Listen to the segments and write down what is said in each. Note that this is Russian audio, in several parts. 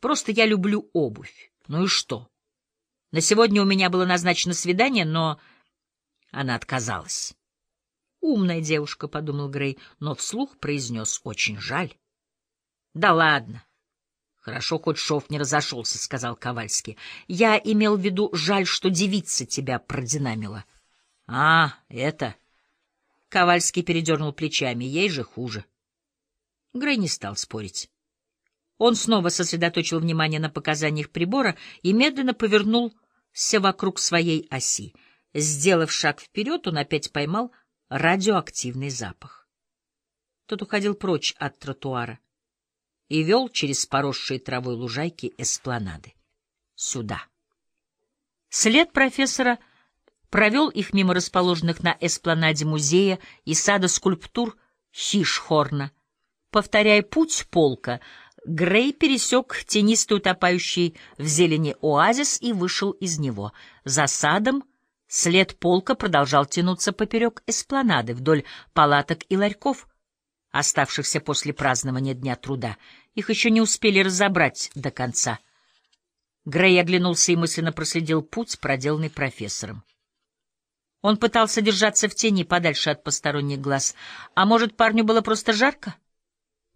Просто я люблю обувь. Ну и что? На сегодня у меня было назначено свидание, но она отказалась. «Умная девушка», — подумал Грей, но вслух произнес «очень жаль». «Да ладно». «Хорошо, хоть шов не разошелся», — сказал Ковальский. «Я имел в виду, жаль, что девица тебя продинамила». «А, это...» Ковальский передернул плечами. «Ей же хуже». Грей не стал спорить. Он снова сосредоточил внимание на показаниях прибора и медленно повернулся вокруг своей оси. Сделав шаг вперед, он опять поймал радиоактивный запах. Тот уходил прочь от тротуара и вел через поросшие травой лужайки эспланады. Сюда. След профессора провел их мимо расположенных на эспланаде музея и сада скульптур Хишхорна. Повторяя путь полка, Грей пересек тенистый утопающий в зелени оазис и вышел из него. За садом след полка продолжал тянуться поперек эспланады вдоль палаток и ларьков, оставшихся после празднования Дня труда. Их еще не успели разобрать до конца. Грей оглянулся и мысленно проследил путь, проделанный профессором. Он пытался держаться в тени подальше от посторонних глаз. А может, парню было просто жарко? ——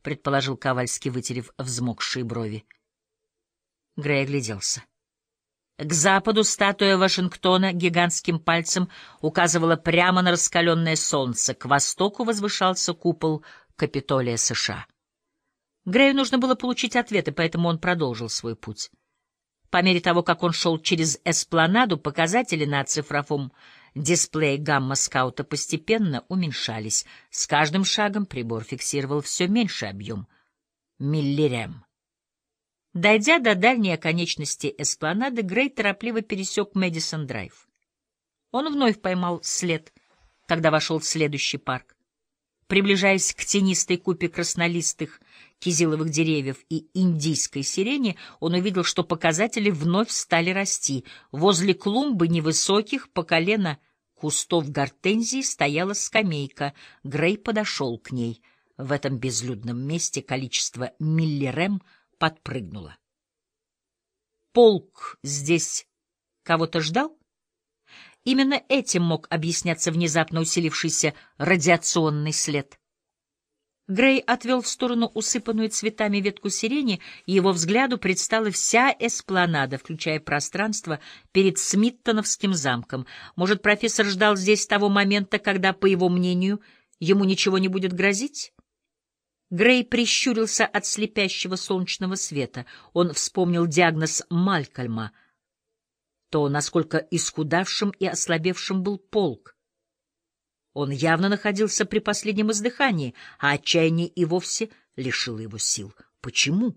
предположил Ковальский, вытерев взмокшие брови. Грей огляделся. К западу статуя Вашингтона гигантским пальцем указывала прямо на раскаленное солнце, к востоку возвышался купол Капитолия США. Грею нужно было получить ответы, поэтому он продолжил свой путь. По мере того, как он шел через эспланаду, показатели на цифровом Дисплей гамма-скаута постепенно уменьшались. С каждым шагом прибор фиксировал все меньший объем — миллирем. Дойдя до дальней оконечности эспланады, Грей торопливо пересек Мэдисон-драйв. Он вновь поймал след, когда вошел в следующий парк. Приближаясь к тенистой купе краснолистых кизиловых деревьев и индийской сирени, он увидел, что показатели вновь стали расти. Возле клумбы невысоких по колено кустов гортензии стояла скамейка. Грей подошел к ней. В этом безлюдном месте количество миллирем подпрыгнуло. Полк здесь кого-то ждал? Именно этим мог объясняться внезапно усилившийся радиационный след. Грей отвел в сторону усыпанную цветами ветку сирени, и его взгляду предстала вся эспланада, включая пространство перед Смиттоновским замком. Может, профессор ждал здесь того момента, когда, по его мнению, ему ничего не будет грозить? Грей прищурился от слепящего солнечного света. Он вспомнил диагноз Малькольма. То, насколько исхудавшим и ослабевшим был полк. Он явно находился при последнем издыхании, а отчаяние и вовсе лишило его сил. Почему?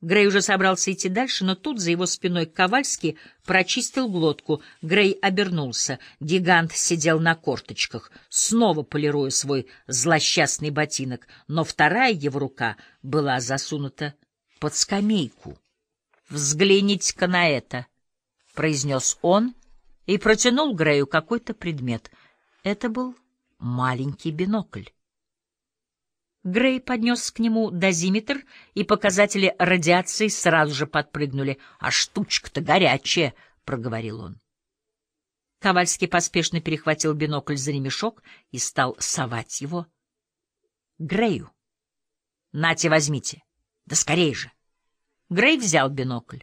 Грей уже собрался идти дальше, но тут за его спиной Ковальский прочистил глотку. Грей обернулся. Гигант сидел на корточках, снова полируя свой злосчастный ботинок, но вторая его рука была засунута под скамейку. «Взгляните-ка на это!» — произнес он и протянул Грею какой-то предмет — это был маленький бинокль. Грей поднес к нему дозиметр, и показатели радиации сразу же подпрыгнули. — А штучка-то горячая, — проговорил он. Ковальский поспешно перехватил бинокль за ремешок и стал совать его. — Грею. — Нате, возьмите. Да скорей же. Грей взял бинокль.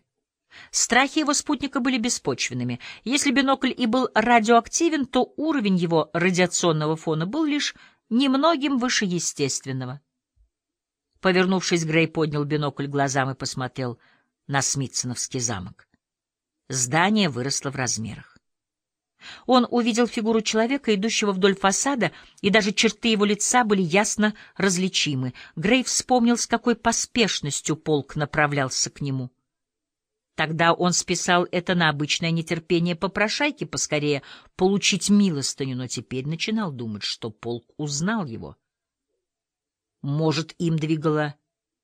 Страхи его спутника были беспочвенными. Если бинокль и был радиоактивен, то уровень его радиационного фона был лишь немногим выше естественного. Повернувшись, Грей поднял бинокль глазам и посмотрел на Смитсоновский замок. Здание выросло в размерах. Он увидел фигуру человека, идущего вдоль фасада, и даже черты его лица были ясно различимы. Грей вспомнил, с какой поспешностью полк направлялся к нему. Тогда он списал это на обычное нетерпение попрошайки поскорее получить милостыню, но теперь начинал думать, что полк узнал его. Может, им двигало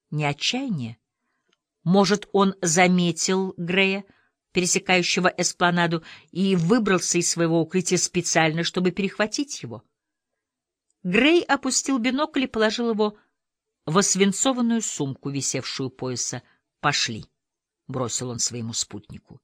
не отчаяние? Может, он заметил Грея, пересекающего эспланаду, и выбрался из своего укрытия специально, чтобы перехватить его? Грей опустил бинокль и положил его в освинцованную сумку, висевшую пояса, Пошли, — бросил он своему спутнику.